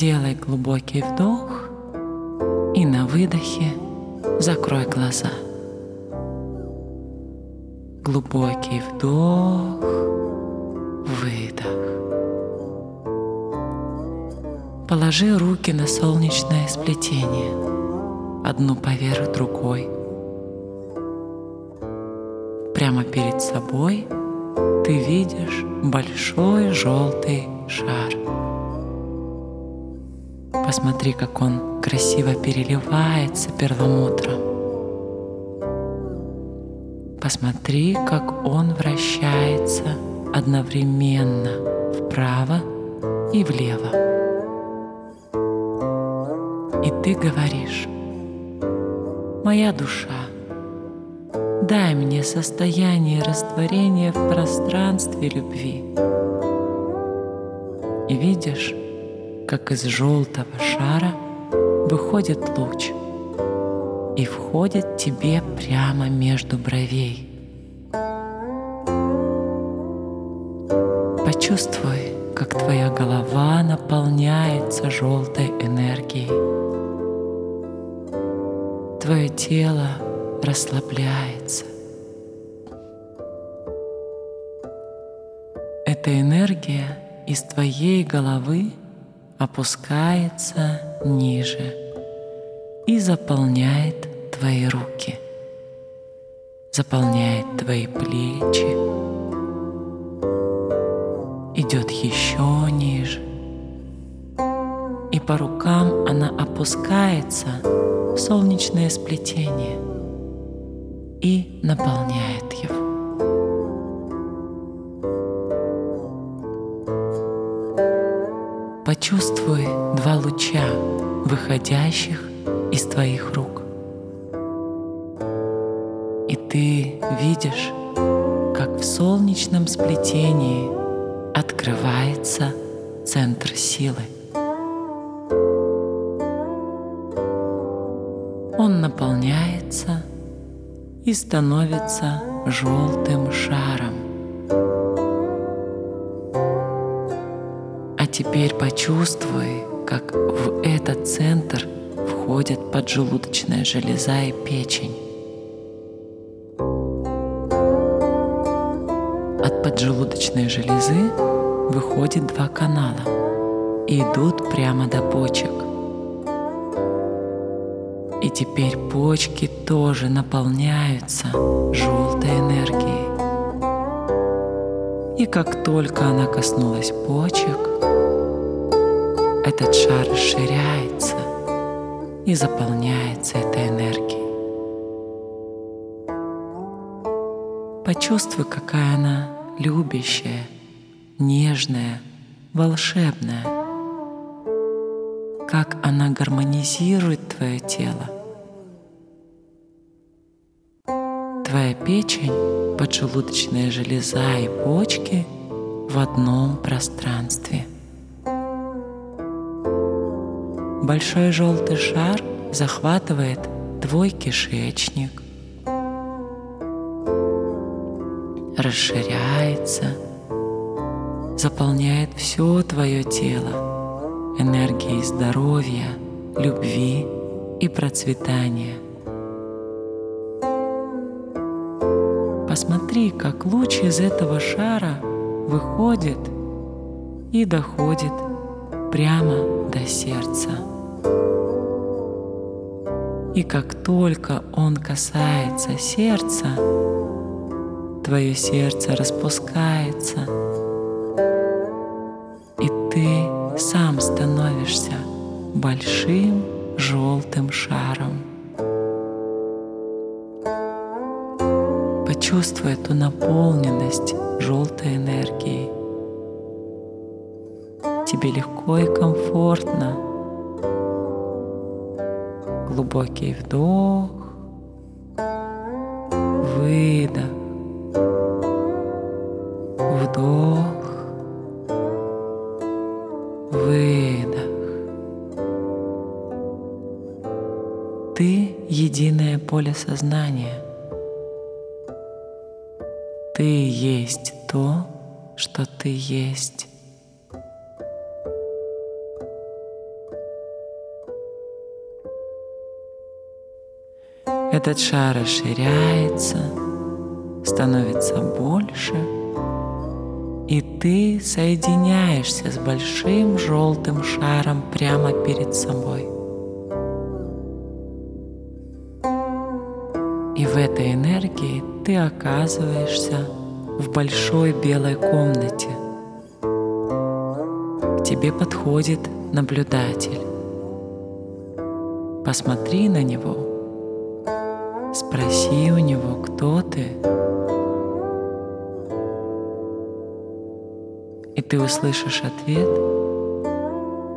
Сделай глубокий вдох и на выдохе закрой глаза. Глубокий вдох, выдох. Положи руки на солнечное сплетение, одну поверх другой. Прямо перед собой ты видишь большой желтый шар. Посмотри, как он красиво переливается перламутром. Посмотри, как он вращается одновременно вправо и влево. И ты говоришь, моя душа, дай мне состояние растворения в пространстве любви. И видишь, как из желтого шара выходит луч и входит тебе прямо между бровей. Почувствуй, как твоя голова наполняется желтой энергией. Твое тело расслабляется. Эта энергия из твоей головы опускается ниже и заполняет твои руки, заполняет твои плечи, идет еще ниже. И по рукам она опускается в солнечное сплетение и наполняет его. Почувствуй два луча, выходящих из твоих рук. И ты видишь, как в солнечном сплетении открывается центр силы. Он наполняется и становится желтым шаром. Теперь почувствуй, как в этот центр входит поджелудочная железа и печень. От поджелудочной железы выходит два канала и идут прямо до почек. И теперь почки тоже наполняются желтой энергией. И как только она коснулась почек, этот шар расширяется и заполняется этой энергией. Почувствуй, какая она любящая, нежная, волшебная, как она гармонизирует твое тело. Твоя печень, поджелудочная железа и почки в одном пространстве – Большой желтый шар захватывает твой кишечник, расширяется, заполняет все твое тело энергией здоровья, любви и процветания. Посмотри, как луч из этого шара выходит и доходит прямо до сердца. И как только он касается сердца, твое сердце распускается, и ты сам становишься большим желтым шаром. Почувствуй эту наполненность желтой энергией. Тебе легко и комфортно глубокий вдох, выдох, вдох, выдох. Ты — единое поле сознания. Ты есть то, что ты есть. Этот шар расширяется, становится больше, и ты соединяешься с большим желтым шаром прямо перед собой. И в этой энергии ты оказываешься в большой белой комнате. К тебе подходит наблюдатель. Посмотри на него, спроси у него, кто ты. И ты услышишь ответ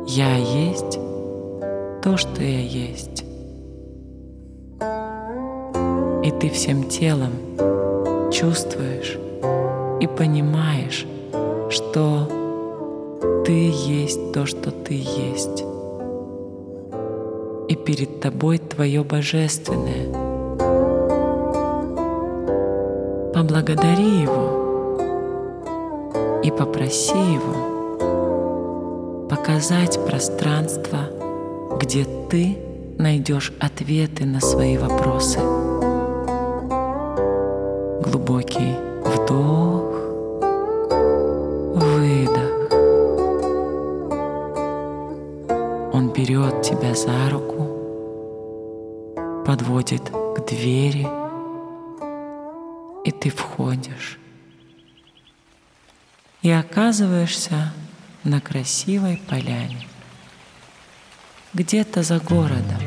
«Я есть то, что я есть». И ты всем телом чувствуешь и понимаешь, что ты есть то, что ты есть. И перед тобой твое божественное. Поблагодари его и попроси его показать пространство, где ты найдешь ответы на свои вопросы. Глубокий ты входишь. И оказываешься на красивой поляне, где-то за городом,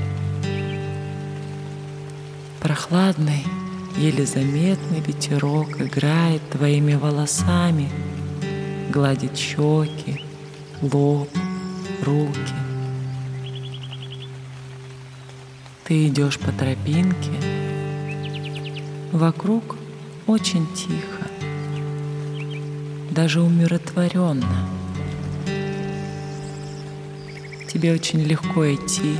прохладный Еле заметный ветерок играет твоими волосами, гладит щеки, лоб, руки. Ты идешь по тропинке, вокруг очень тихо, даже умиротворенно. Тебе очень легко идти,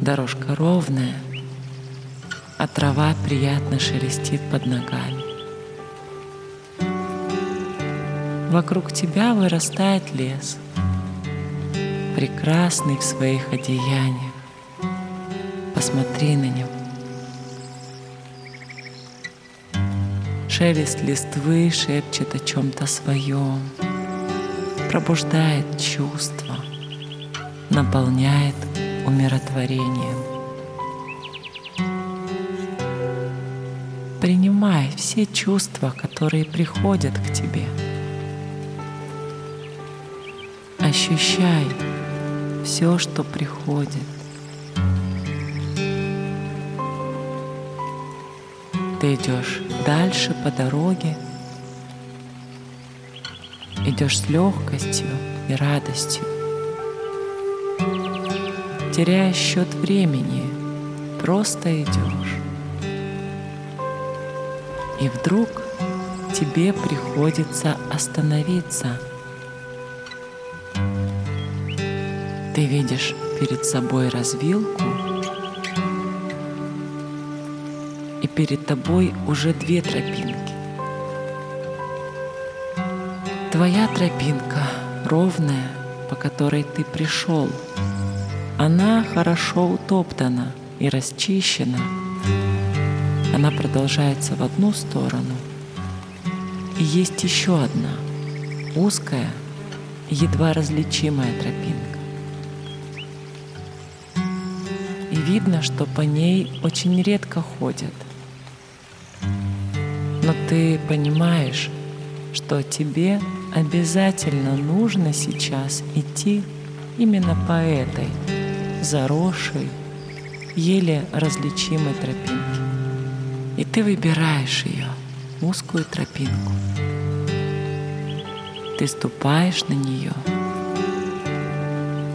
дорожка ровная — а трава приятно шелестит под ногами. Вокруг тебя вырастает лес, прекрасный в своих одеяниях. Посмотри на него. Шелест листвы шепчет о чем-то своем, пробуждает чувства, наполняет умиротворением. Принимай все чувства, которые приходят к тебе. Ощущай все, что приходит. Ты идешь дальше по дороге, идешь с легкостью и радостью, теряя счет времени, просто идешь. И вдруг тебе приходится остановиться. Ты видишь перед собой развилку, перед тобой уже две тропинки. Твоя тропинка ровная, по которой ты пришел, она хорошо утоптана и расчищена — она продолжается в одну сторону. И есть еще одна, узкая, едва различимая тропинка. И видно, что по ней очень редко ходят. Но ты понимаешь, что тебе обязательно нужно сейчас идти именно по этой заросшей, еле различимой тропинке. И ты выбираешь ее, узкую тропинку. Ты ступаешь на нее,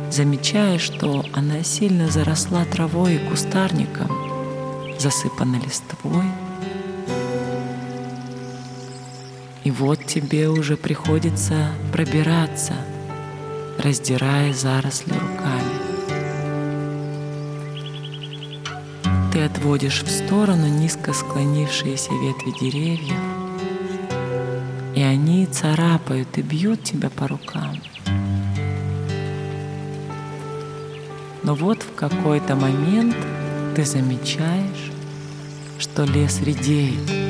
замечая, что она сильно заросла травой и кустарником, засыпана листвой. Вот тебе уже приходится пробираться, раздирая заросли руками. Ты отводишь в сторону низко склонившиеся ветви деревьев, и они царапают и бьют тебя по рукам. Но вот в какой-то момент Ты замечаешь, что лес редеет,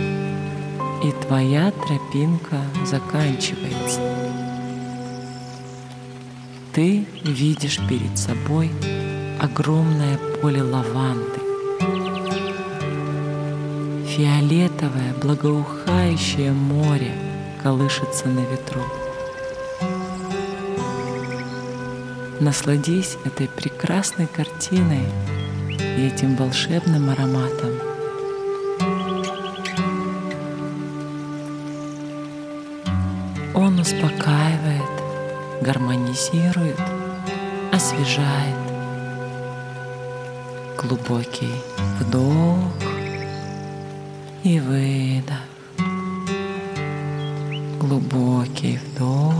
твоя тропинка заканчивается. Ты видишь перед собой огромное поле лаванды, фиолетовое благоухающее море колышется на ветру. Насладись этой прекрасной картиной и этим волшебным ароматом. Успокаивает, гармонизирует, освежает. Глубокий вдох и выдох. Глубокий вдох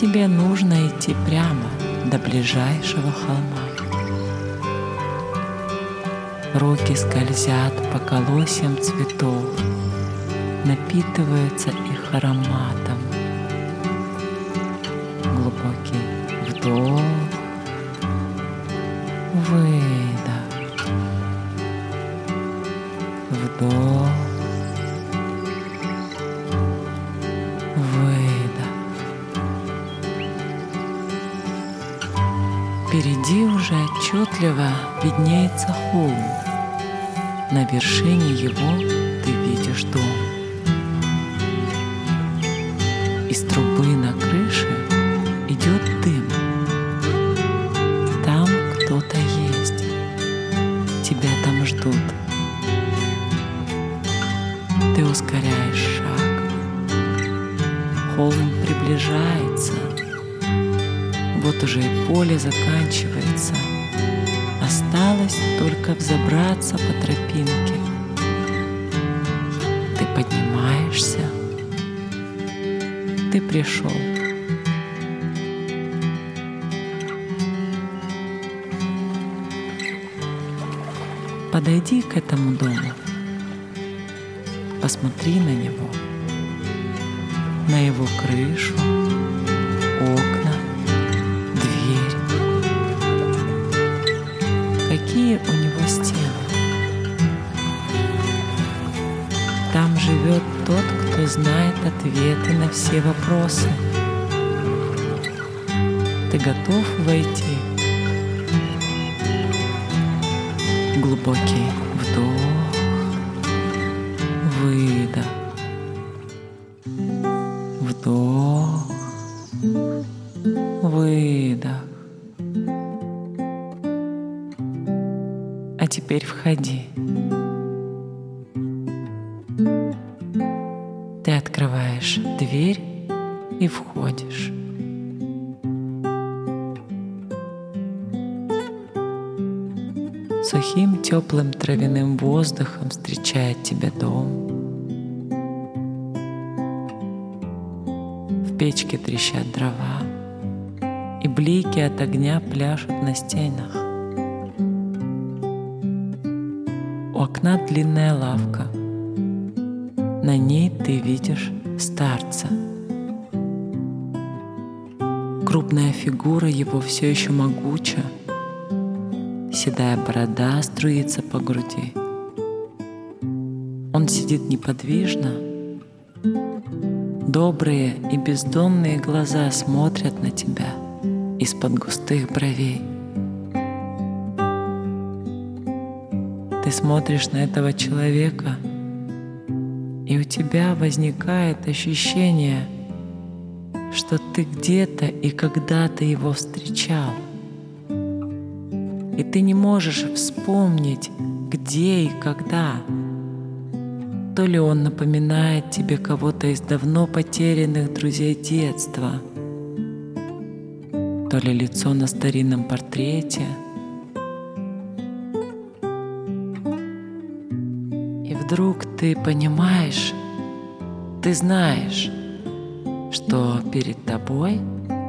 Тебе нужно идти прямо до ближайшего холма. Руки скользят по колосьям цветов, напитываются их ароматом Посмотри на него. На его крышу, окна, дверь. Какие у него стены? Там живет тот, кто знает ответы на все вопросы. Ты готов войти? Глубокий воздухом встречает тебя дом. В печке трещат дрова, и блики от огня пляшут на стенах. У окна длинная лавка. На ней ты видишь старца. Крупная фигура его все еще могуча, Седая борода струится по груди. Он сидит неподвижно. Добрые и бездомные глаза смотрят на тебя из-под густых бровей. Ты смотришь на этого человека, и у тебя возникает ощущение, что ты где-то и когда-то его встречал — и ты не можешь вспомнить, где и когда. То ли он напоминает тебе кого-то из давно потерянных друзей детства, то ли лицо на старинном портрете. И вдруг ты понимаешь, ты знаешь, что перед тобой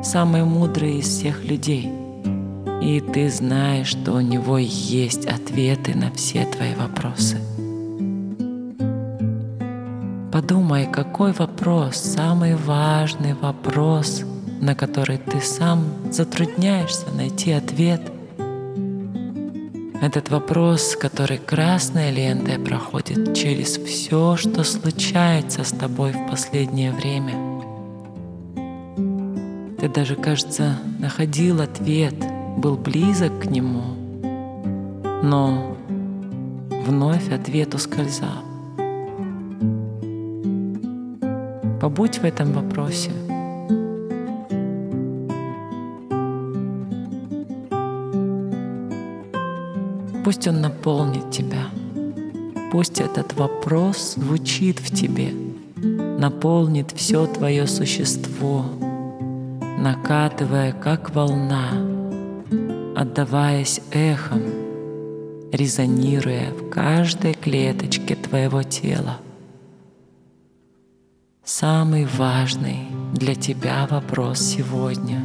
самый мудрый из всех людей, и ты знаешь, что у него есть ответы на все твои вопросы. Подумай, какой вопрос, самый важный вопрос, на который ты сам затрудняешься найти ответ. Этот вопрос, который красной лентой проходит через все, что случается с тобой в последнее время. Ты даже, кажется, находил ответ, был близок к нему, но вновь ответ ускользал. Побудь в этом вопросе. Пусть он наполнит тебя. Пусть этот вопрос звучит в тебе, наполнит все твое существо, накатывая как волна, отдаваясь эхом, резонируя в каждой клеточке твоего тела самый важный для тебя вопрос сегодня.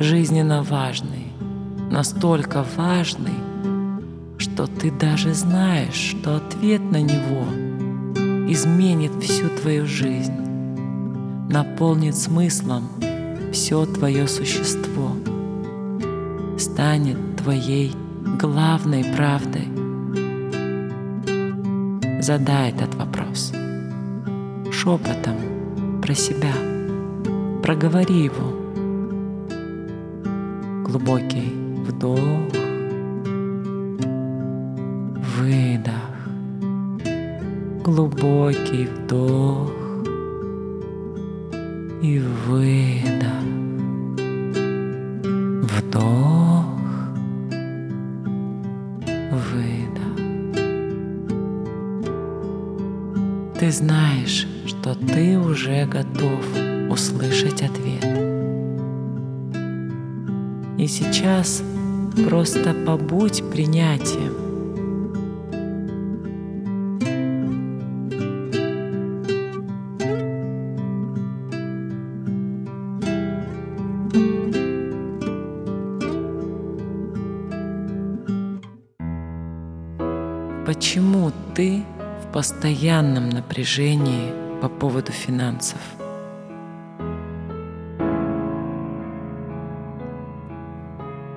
Жизненно важный, настолько важный, что ты даже знаешь, что ответ на него изменит всю твою жизнь, наполнит смыслом все твое существо, станет твоей главной правдой. Задай этот вопрос шепотом про себя. Проговори его. Глубокий вдох, выдох. Глубокий вдох и выдох. Вдох, выдох. Ты знаешь, что ты уже готов услышать ответ. И сейчас просто побудь принятием. Почему ты в постоянном напряжении по поводу финансов.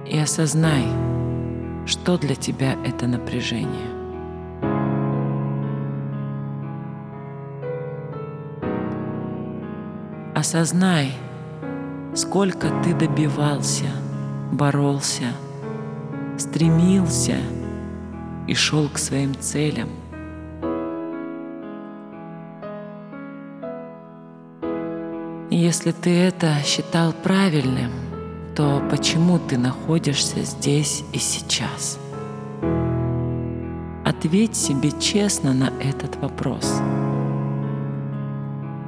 И осознай, что для тебя это напряжение. Осознай, сколько ты добивался, боролся, стремился и шел к своим целям – Если ты это считал правильным, то почему ты находишься здесь и сейчас? Ответь себе честно на этот вопрос.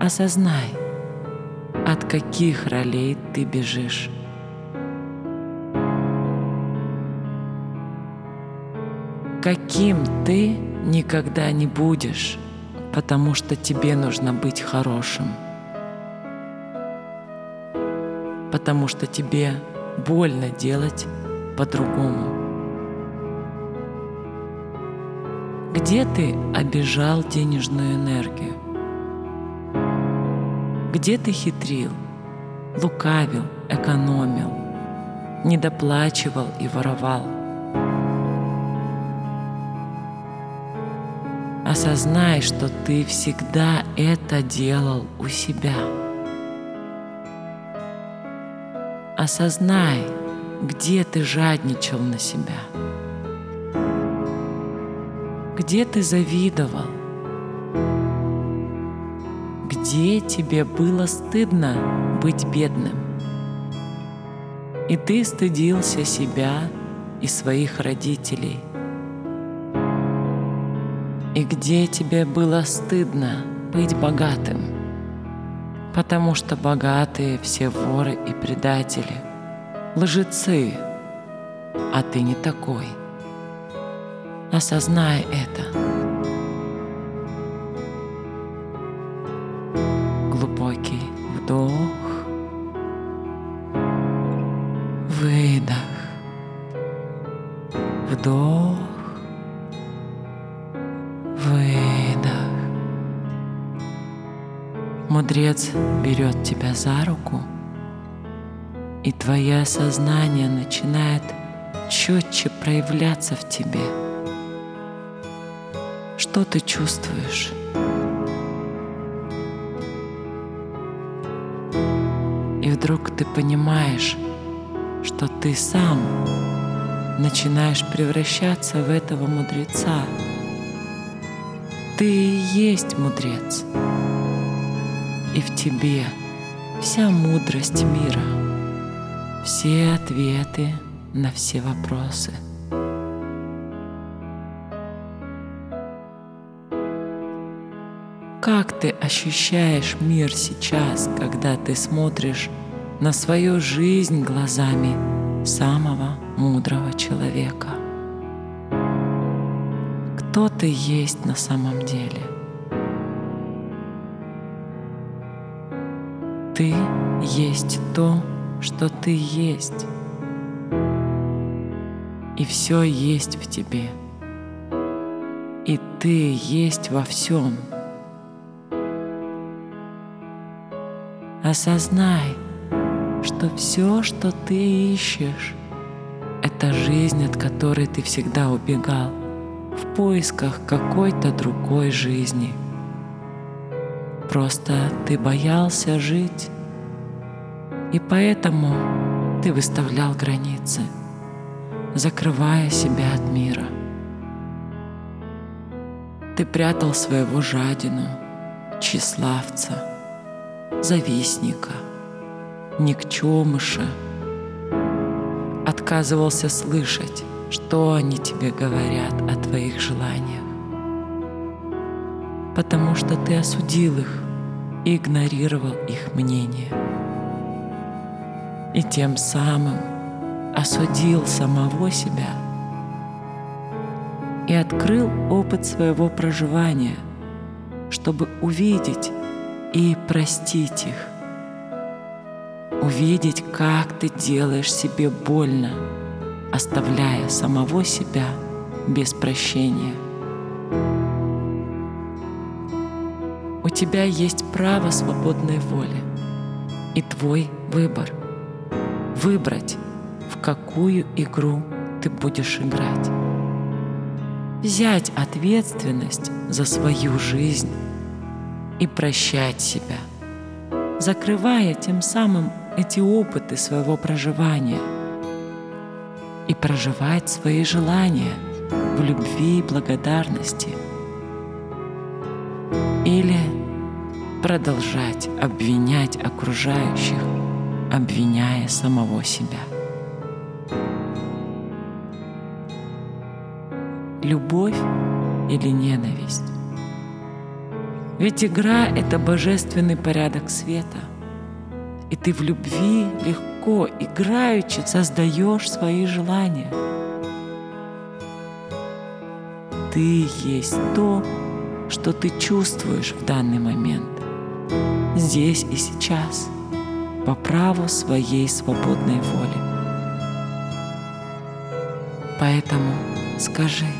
Осознай, от каких ролей ты бежишь. Каким ты никогда не будешь, потому что тебе нужно быть хорошим – потому что тебе больно делать по-другому. Где ты обижал денежную энергию? Где ты хитрил, лукавил, экономил, недоплачивал и воровал? Осознай, что ты всегда это делал у себя. Осознай, где ты жадничал на себя, где ты завидовал, где тебе было стыдно быть бедным. И ты стыдился себя и своих родителей. И где тебе было стыдно быть богатым потому что богатые все воры и предатели, лжецы, а ты не такой. Осознай это. Глубокий Мудрец берет тебя за руку, и твое сознание начинает четче проявляться в тебе. Что ты чувствуешь? И вдруг ты понимаешь, что ты сам начинаешь превращаться в этого мудреца. Ты и есть мудрец. И в тебе вся мудрость мира, все ответы на все вопросы. Как ты ощущаешь мир сейчас, когда ты смотришь на свою жизнь глазами самого мудрого человека? Кто ты есть на самом деле? Ты есть то, что ты есть и все есть в тебе. И ты есть во всем. Осознай, что все, что ты ищешь, это жизнь, от которой ты всегда убегал в поисках какой-то другой жизни. Просто ты боялся жить, и поэтому ты выставлял границы – закрывая себя от мира. Ты прятал своего жадину, тщеславца, завистника, никчемыша, отказывался слышать, что они тебе говорят о твоих желаниях, потому что ты осудил их и игнорировал их мнение. И тем самым осудил самого себя и открыл опыт своего проживания, чтобы увидеть и простить их, увидеть, как ты делаешь себе больно, оставляя самого себя без прощения. Тебя есть право свободной воли и твой выбор — выбрать в какую игру ты будешь играть. Взять ответственность за свою жизнь и прощать себя, закрывая тем самым эти опыты своего проживания и проживать свои желания в любви и благодарности. Или продолжать обвинять окружающих, обвиняя самого себя. любовь или ненависть. Ведь игра — это божественный порядок света. И ты в любви легко, играючи, создаешь свои желания. Ты есть то, что ты чувствуешь в данный момент, здесь и сейчас, по праву своей свободной воли. Поэтому скажи —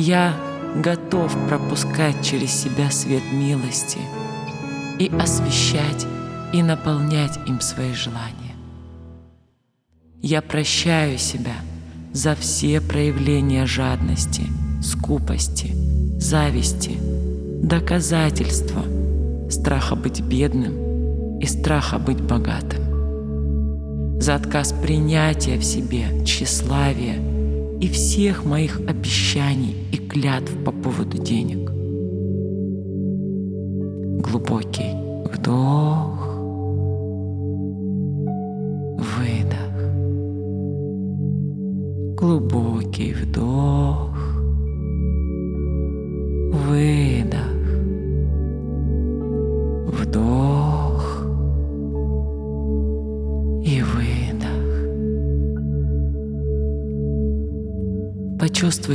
я готов пропускать через себя свет милости и освещать и наполнять им свои желания. Я прощаю себя за все проявления жадности, скупости, зависти, доказательства, страха быть бедным и страха быть богатым, за отказ принятия в себе тщеславия и всех моих обещаний и клятв по поводу денег. Глубокий вдох,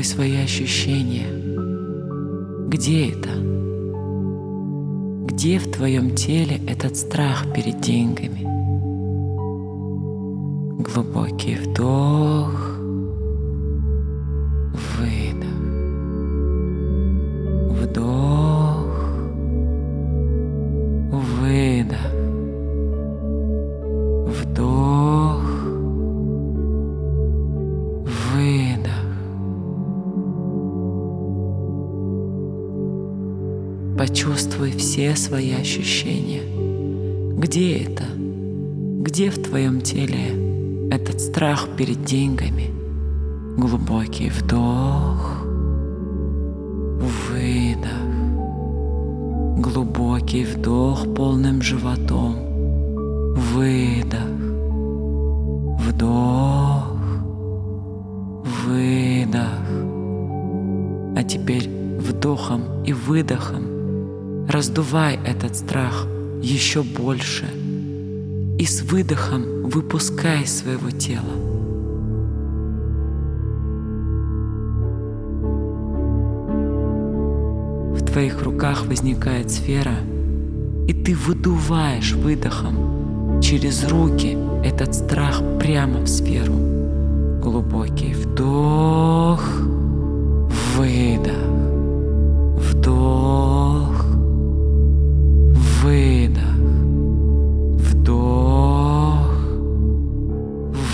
Почувствуй свои ощущения. Где это? Где в твоем теле этот страх перед деньгами? Глубокий свои ощущения. Где это? Где в твоем теле этот страх перед деньгами? Глубокий вдох, выдох. Глубокий вдох полным животом, выдох, вдох, выдох. А теперь вдохом и выдохом раздувай этот страх еще больше и с выдохом выпускай своего тела. В твоих руках возникает сфера, и ты выдуваешь выдохом через руки этот страх прямо в сферу. Глубокий вдох, выдох, выдох, вдох,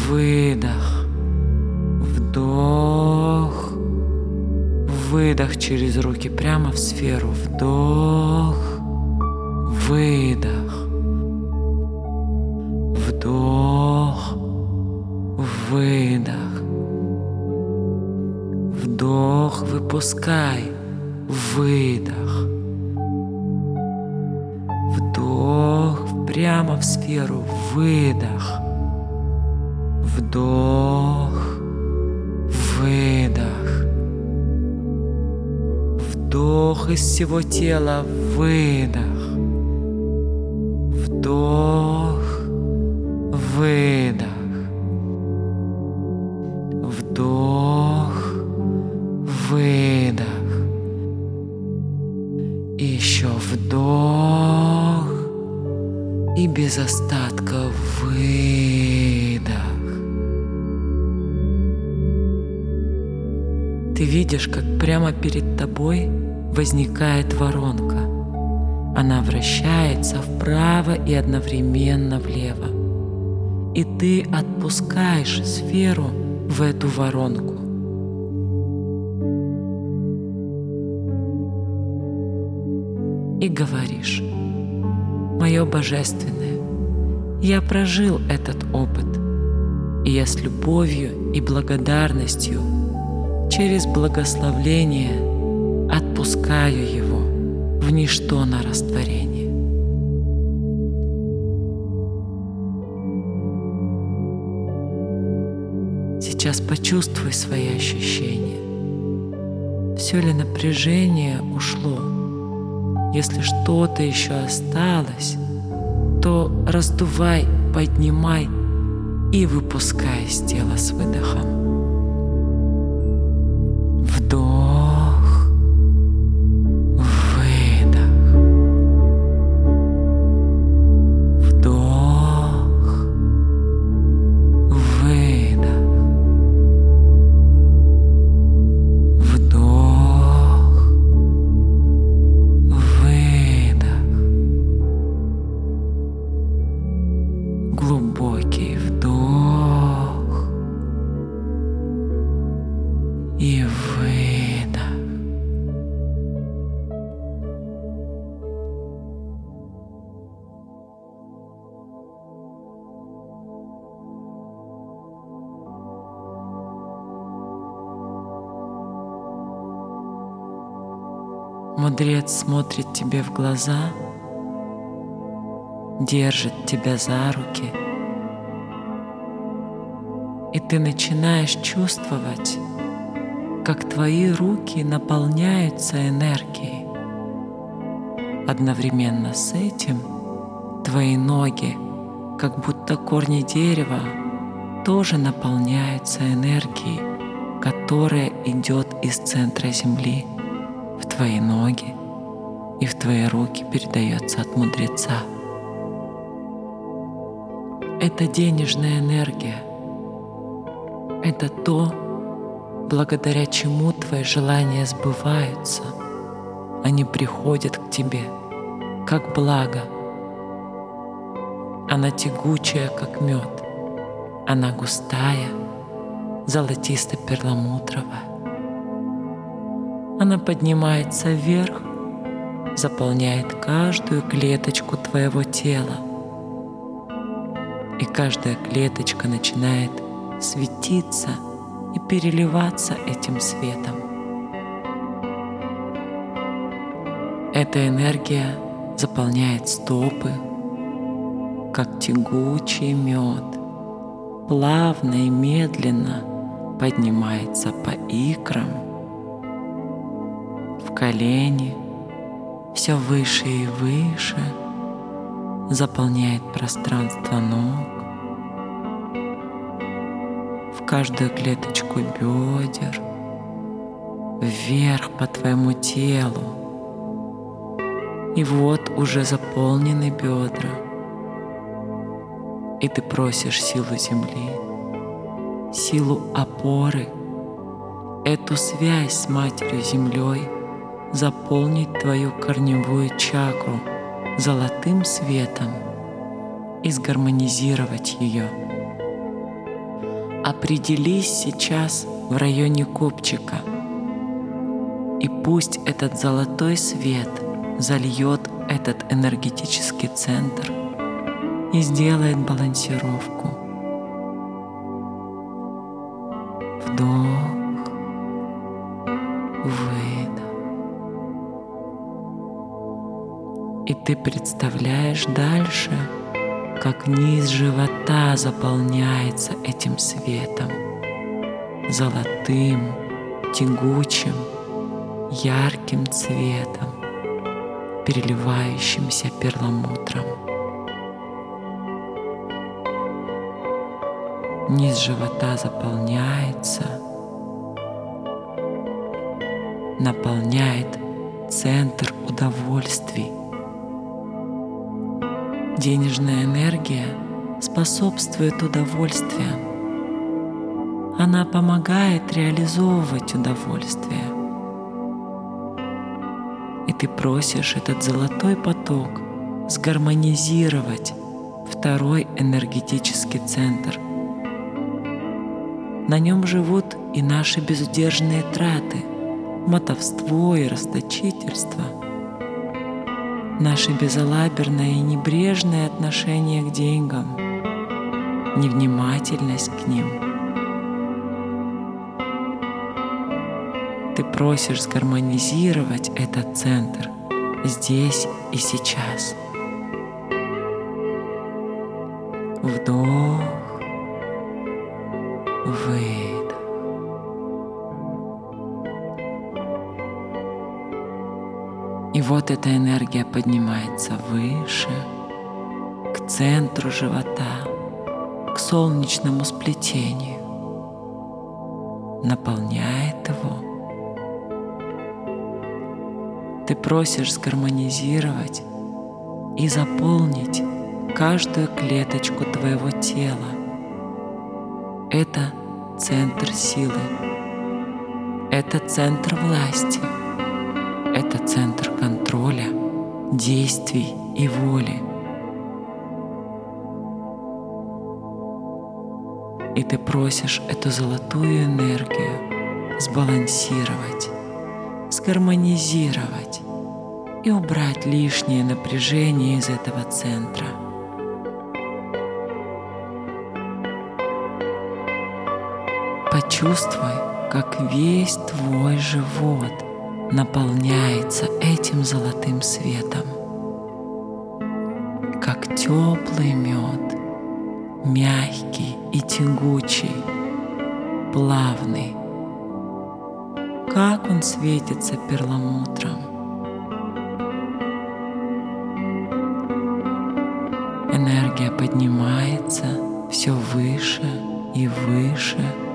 выдох, вдох, выдох через руки прямо в сферу. Вдох, выдох, вдох, выдох, вдох, выпускай, выдох. Прямо в сферу, выдох. Вдох, выдох. Вдох из всего тела, выдох. Вдох, выдох. Перед тобой возникает воронка. Она вращается вправо и одновременно влево. И ты отпускаешь сферу в эту воронку. И говоришь, мое божественное, я прожил этот опыт, и я с любовью и благодарностью через благословление отпускаю его в ничто на растворение. Сейчас почувствуй свои ощущения. Все ли напряжение ушло? Если что-то еще осталось, то раздувай, поднимай и выпускай из тела с выдохом. Мудрец смотрит тебе в глаза, держит тебя за руки, и ты начинаешь чувствовать, как твои руки наполняются энергией. Одновременно с этим твои ноги, как будто корни дерева, тоже наполняются энергией которая идет из центра Земли в твои ноги и в твои руки передается от мудреца. Это денежная энергия. Это то, благодаря чему твои желания сбываются. Они приходят к тебе, как благо. Она тягучая, как мед. Она густая, золотисто-перламутровая. Она поднимается вверх, заполняет каждую клеточку твоего тела. И каждая клеточка начинает светиться и переливаться этим светом. Эта энергия заполняет стопы, как тягучий мед, плавно и медленно поднимается по икрам, в колени, все выше и выше, заполняет пространство ног, в каждую клеточку бедер, вверх по твоему телу. И вот уже заполнены бедра. И ты просишь силу земли, силу опоры, эту связь с Матерью Землей заполнить твою корневую чакру золотым светом и сгармонизировать ее. Определись сейчас в районе копчика, и пусть этот золотой свет зальет этот энергетический центр и сделает балансировку. Вдох, И ты представляешь дальше, как низ живота заполняется этим светом, золотым, тягучим, ярким цветом, переливающимся перламутром. Низ живота заполняется, наполняет центр удовольствий. Денежная энергия способствует удовольствиям. Она помогает реализовывать удовольствие. И ты просишь этот золотой поток сгармонизировать второй энергетический центр – на нем живут и наши безудержные траты, мотовство и расточительство, наше безалаберное и небрежное отношение к деньгам, невнимательность к ним. Ты просишь сгармонизировать этот центр здесь и сейчас. Вдох выдох. Эта энергия поднимается выше, к центру живота, к солнечному сплетению, наполняет его. Ты просишь сгармонизировать и заполнить каждую клеточку твоего тела это центр силы. Это центр власти. Это центр контроля, действий и воли. И ты просишь эту золотую энергию сбалансировать, сгармонизировать и убрать лишнее напряжение из этого центра – Почувствуй, как весь твой живот наполняется этим золотым светом, как теплый мед, мягкий и тягучий, плавный, как он светится перламутром. Энергия поднимается все выше и выше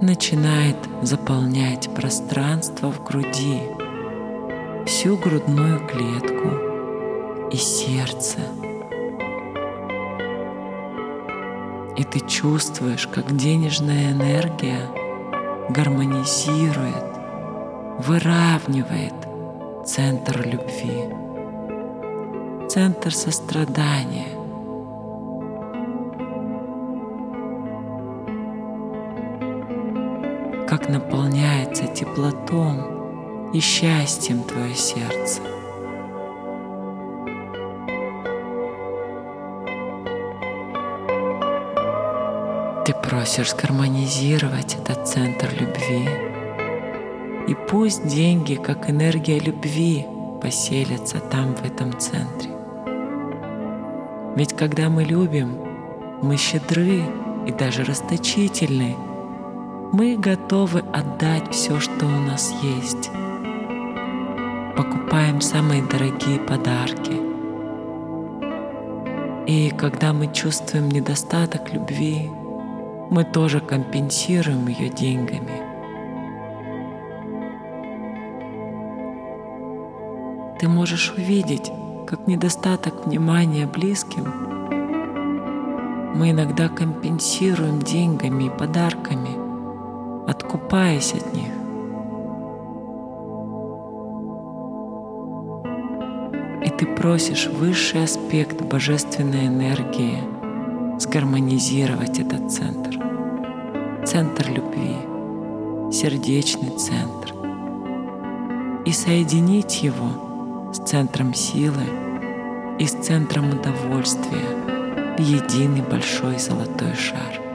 начинает заполнять пространство в груди, всю грудную клетку и сердце. И ты чувствуешь, как денежная энергия гармонизирует, выравнивает центр любви, центр сострадания, теплотом и счастьем твое сердце. Ты просишь гармонизировать этот центр любви. И пусть деньги, как энергия любви, поселятся там, в этом центре. Ведь когда мы любим, мы щедры и даже расточительны – мы готовы отдать все, что у нас есть. Покупаем самые дорогие подарки. И когда мы чувствуем недостаток любви, мы тоже компенсируем ее деньгами. Ты можешь увидеть, как недостаток внимания близким мы иногда компенсируем деньгами и подарками – откупаясь от них. И ты просишь высший аспект божественной энергии сгармонизировать этот центр. Центр любви, сердечный центр. И соединить его с центром силы и с центром удовольствия в единый большой золотой шар.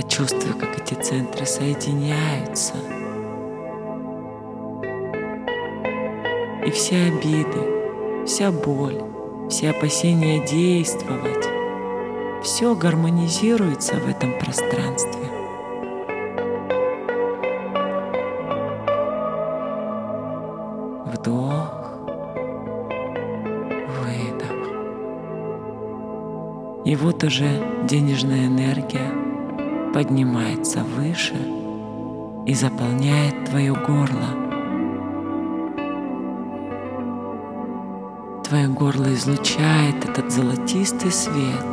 Почувствуй, как эти центры соединяются. И все обиды, вся боль, все опасения действовать, все гармонизируется в этом пространстве. Вдох, выдох. И вот уже денежная энергия поднимается выше и заполняет твое горло. Твое горло излучает этот золотистый свет.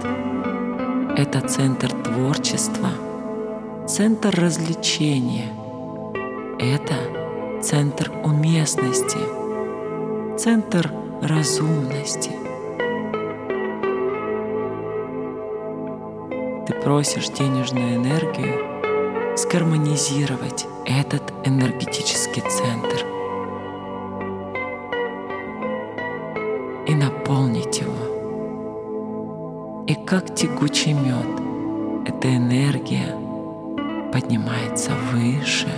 Это центр творчества, центр развлечения. Это центр уместности, центр разумности – просишь денежную энергию сгармонизировать этот энергетический центр и наполнить его. И как тягучий мед, эта энергия поднимается выше.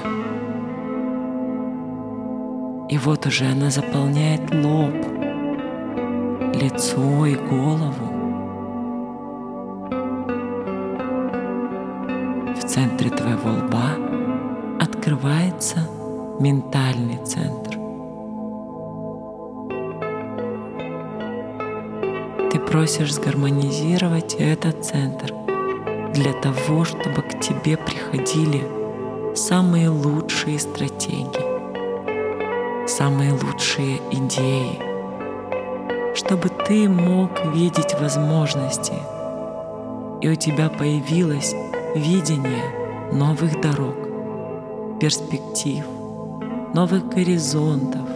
И вот уже она заполняет лоб, лицо и голову. Центре твоего лба открывается ментальный центр. Ты просишь сгармонизировать этот центр для того, чтобы к тебе приходили самые лучшие стратегии, самые лучшие идеи, чтобы ты мог видеть возможности, и у тебя появилась видение новых дорог, перспектив, новых горизонтов,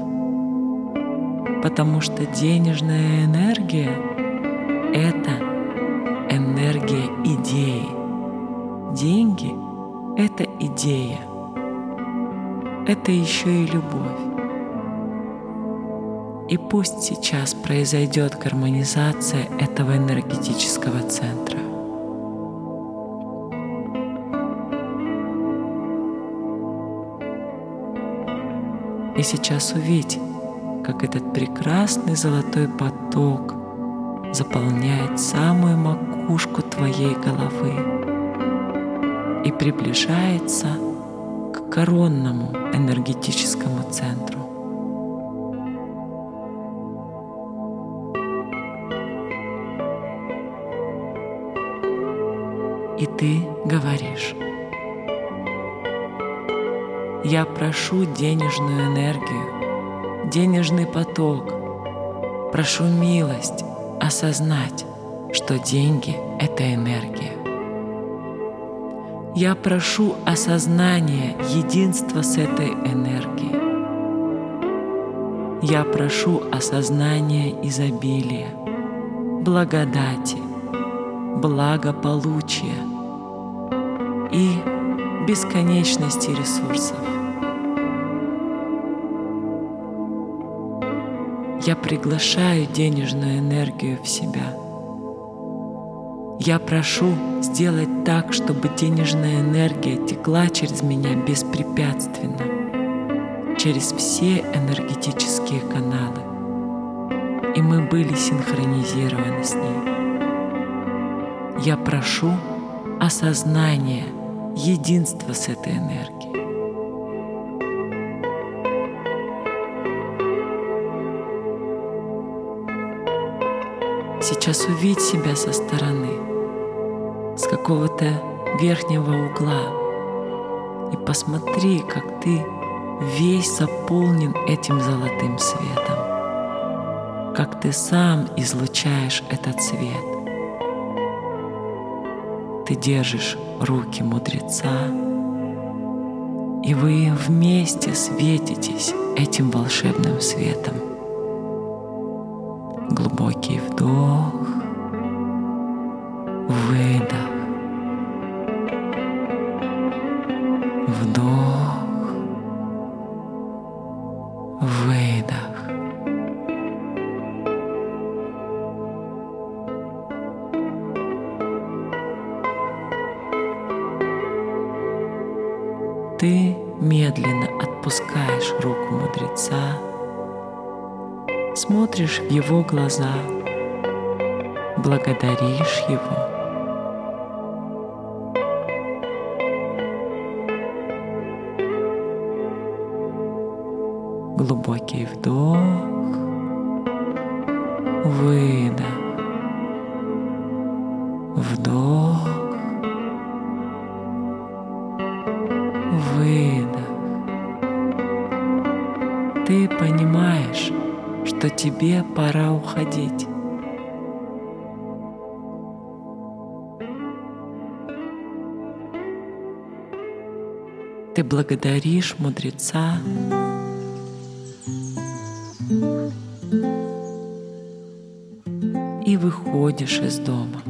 потому что денежная энергия — это энергия идеи. Деньги — это идея. Это еще и любовь. И пусть сейчас произойдет гармонизация этого энергетического центра. И сейчас увидь, как этот прекрасный золотой поток заполняет самую макушку твоей головы и приближается к коронному энергетическому центру. И ты говоришь. Я прошу денежную энергию, денежный поток. Прошу милость осознать, что деньги — это энергия. Я прошу осознания единства с этой энергией. Я прошу осознания изобилия, благодати, благополучия и бесконечности ресурсов. Я приглашаю денежную энергию в себя. Я прошу сделать так, чтобы денежная энергия текла через меня беспрепятственно, через все энергетические каналы, и мы были синхронизированы с ней. Я прошу осознания единства с этой энергией. Сейчас увидь себя со стороны, с какого-то верхнего угла и посмотри, как ты весь заполнен этим золотым светом, как ты сам излучаешь этот свет. Ты держишь руки мудреца, и вы вместе светитесь этим волшебным светом. Глубокий вдох, выдох, благодаришь мудреца, и выходишь из дома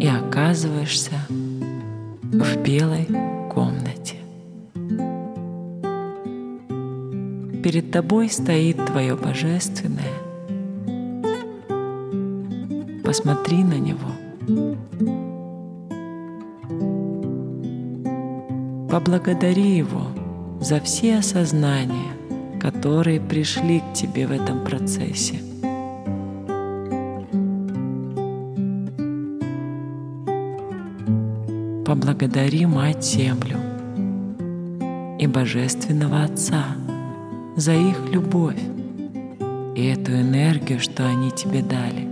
и оказываешься в белой комнате. перед тобой стоит твое божественное. Посмотри на него. Поблагодари его за все осознания, которые пришли к тебе в этом процессе. Поблагодари Мать Землю и Божественного Отца – за их любовь и эту энергию, что они тебе дали.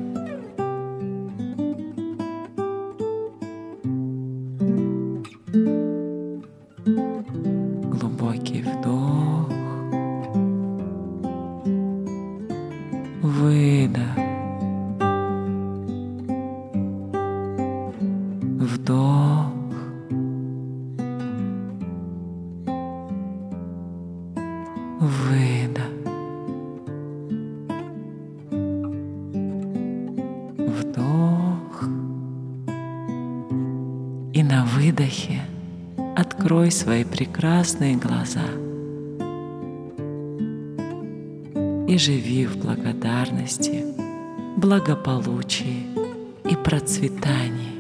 Прекрасные глаза. И живи в благодарности, благополучии и процветании.